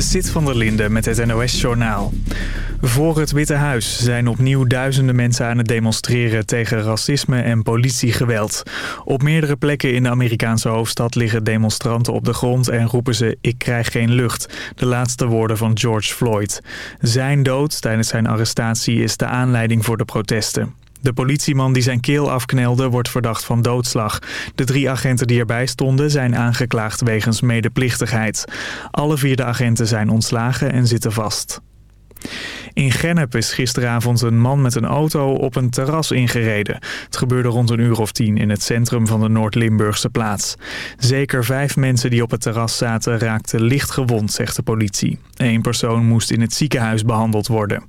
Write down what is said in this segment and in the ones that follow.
Sit van der Linde met het NOS-journaal. Voor het Witte Huis zijn opnieuw duizenden mensen aan het demonstreren tegen racisme en politiegeweld. Op meerdere plekken in de Amerikaanse hoofdstad liggen demonstranten op de grond en roepen ze ik krijg geen lucht. De laatste woorden van George Floyd. Zijn dood tijdens zijn arrestatie is de aanleiding voor de protesten. De politieman die zijn keel afknelde wordt verdacht van doodslag. De drie agenten die erbij stonden zijn aangeklaagd wegens medeplichtigheid. Alle vier de agenten zijn ontslagen en zitten vast. In Gennep is gisteravond een man met een auto op een terras ingereden. Het gebeurde rond een uur of tien in het centrum van de Noord-Limburgse plaats. Zeker vijf mensen die op het terras zaten raakten licht gewond, zegt de politie. Eén persoon moest in het ziekenhuis behandeld worden.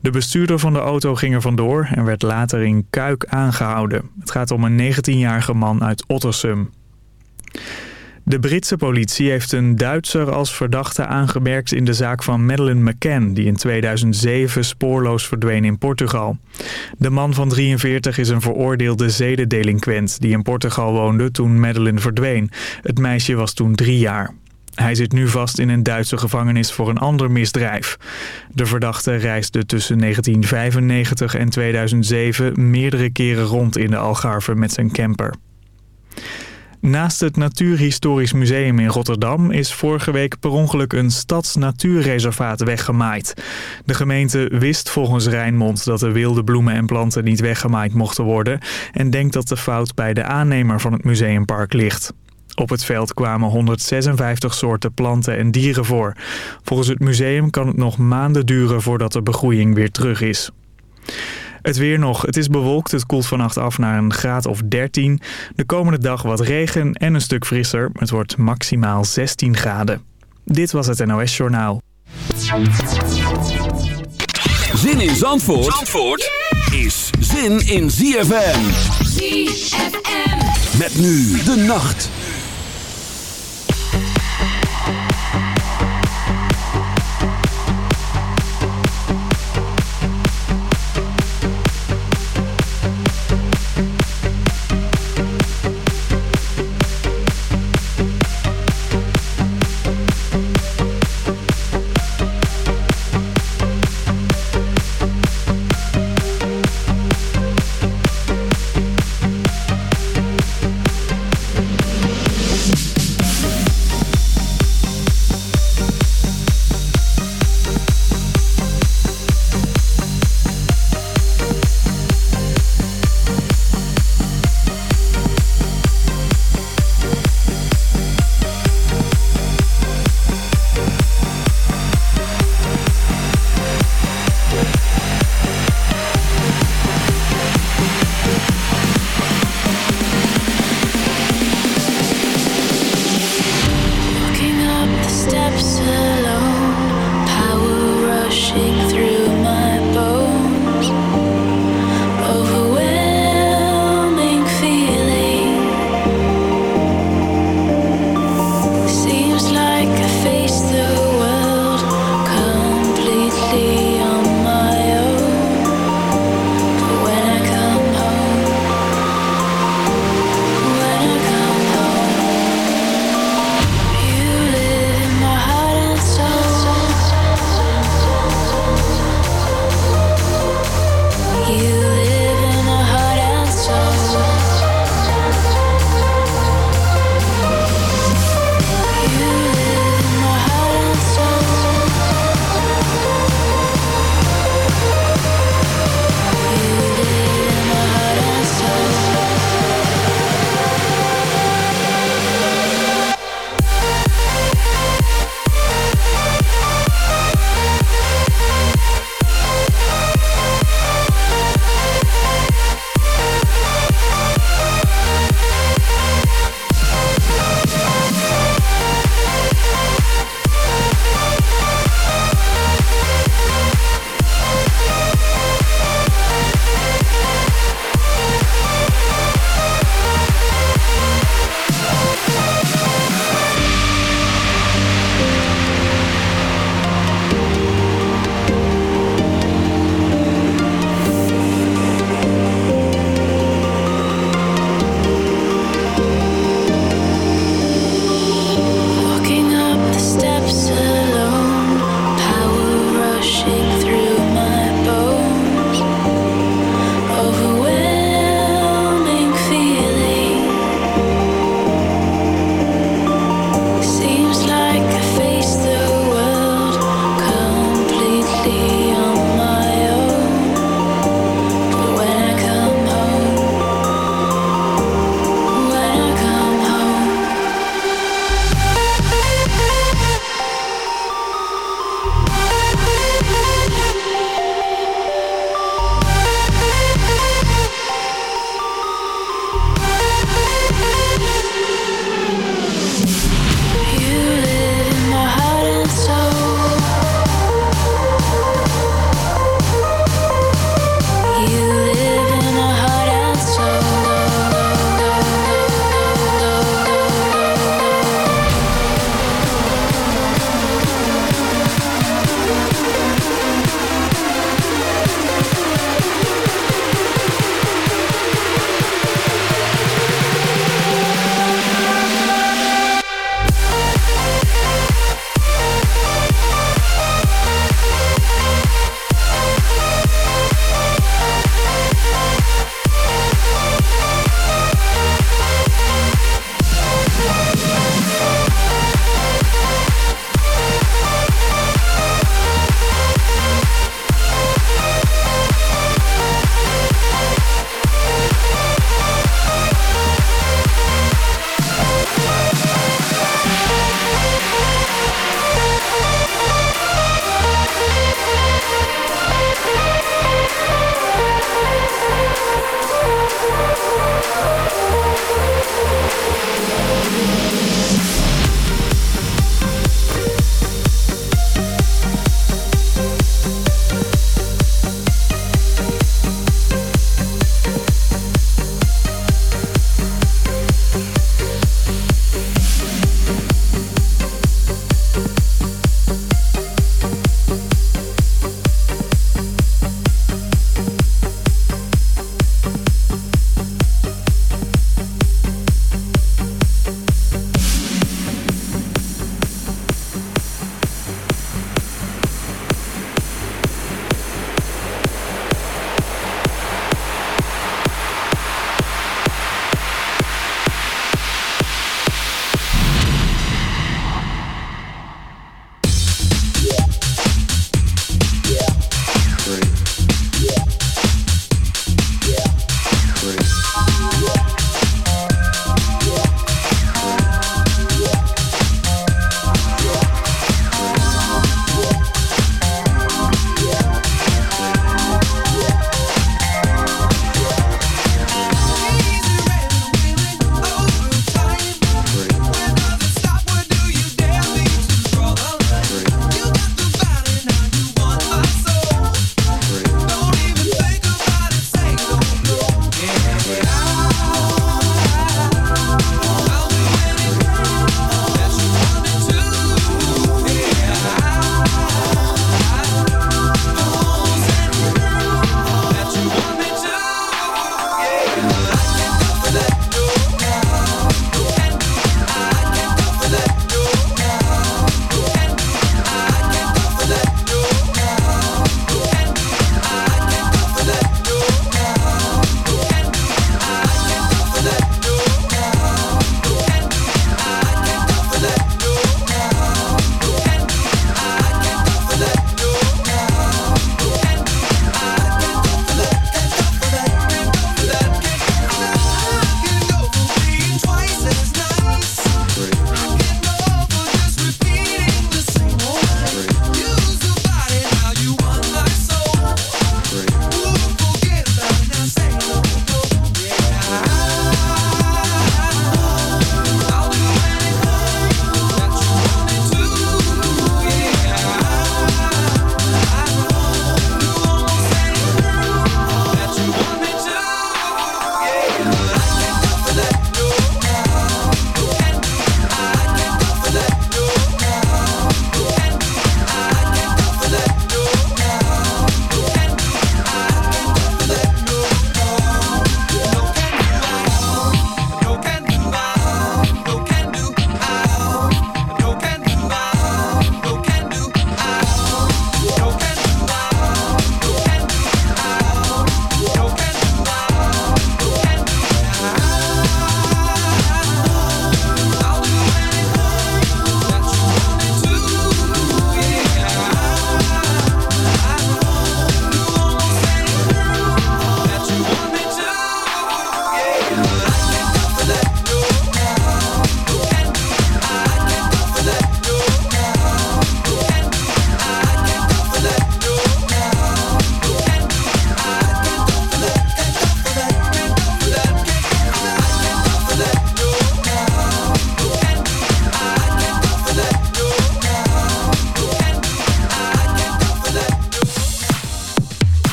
De bestuurder van de auto ging er vandoor en werd later in Kuik aangehouden. Het gaat om een 19-jarige man uit Ottersum. De Britse politie heeft een Duitser als verdachte aangemerkt in de zaak van Madeleine McCann... die in 2007 spoorloos verdween in Portugal. De man van 43 is een veroordeelde zedendelinquent die in Portugal woonde toen Madeleine verdween. Het meisje was toen drie jaar. Hij zit nu vast in een Duitse gevangenis voor een ander misdrijf. De verdachte reisde tussen 1995 en 2007 meerdere keren rond in de Algarve met zijn camper. Naast het Natuurhistorisch Museum in Rotterdam is vorige week per ongeluk een stadsnatuurreservaat weggemaaid. De gemeente wist volgens Rijnmond dat de wilde bloemen en planten niet weggemaaid mochten worden en denkt dat de fout bij de aannemer van het museumpark ligt. Op het veld kwamen 156 soorten planten en dieren voor. Volgens het museum kan het nog maanden duren voordat de begroeiing weer terug is. Het weer nog. Het is bewolkt. Het koelt vannacht af naar een graad of 13. De komende dag wat regen en een stuk frisser. Het wordt maximaal 16 graden. Dit was het NOS Journaal. Zin in Zandvoort, Zandvoort is zin in ZFM. ZFM. Met nu de nacht.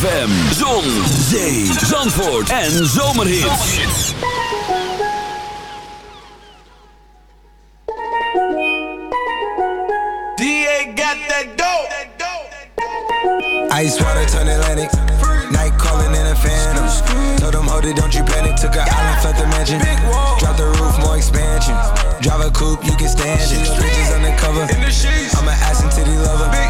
ZFM, Zon, Zee, Zandvoort en Zomerhits. DA got that dope. Ice water turn Atlantic. Night calling in a phantom. Told them, hold it, don't you panic. Took a island, left the mansion. Drop the roof, more expansion. Drive a coupe, you can stand it. Bridges undercover. I'm an ass and titty lover.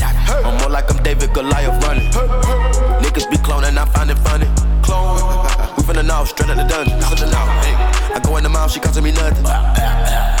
I'm more like I'm David Goliath running. Niggas be cloning, I find it funny. Clone. We finna know, straight out the dungeon. Hey. I go in the mouth, she costing me nothing.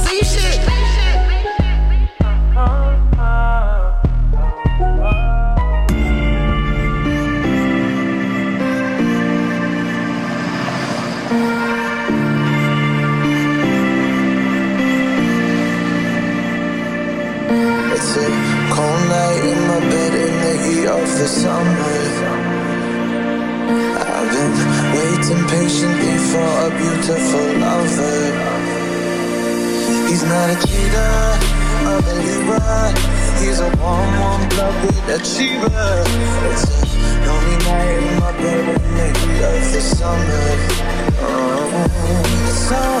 the summer. I've been waiting patiently for a beautiful lover. He's not a cheater, a believer. He's a warm, warm blooded achiever. It's a lonely night in my bed the heat of the summer. Oh, so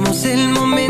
Vivamos el momento.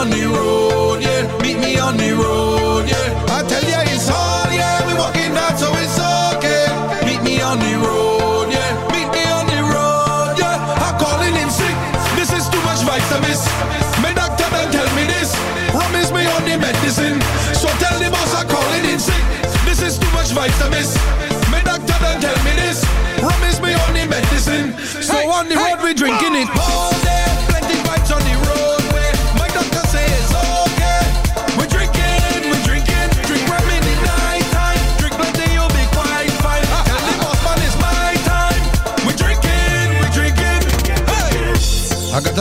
On the road,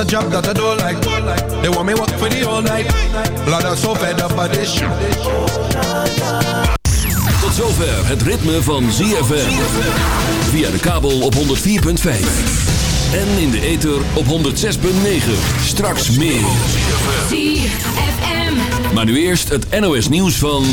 job that I don't like. They want me work for the night. Blood, I'm so fed up by this shit. Tot zover het ritme van ZFM. Via de kabel op 104.5. En in de ether op 106.9. Straks meer. ZFM. Maar nu eerst het NOS nieuws van...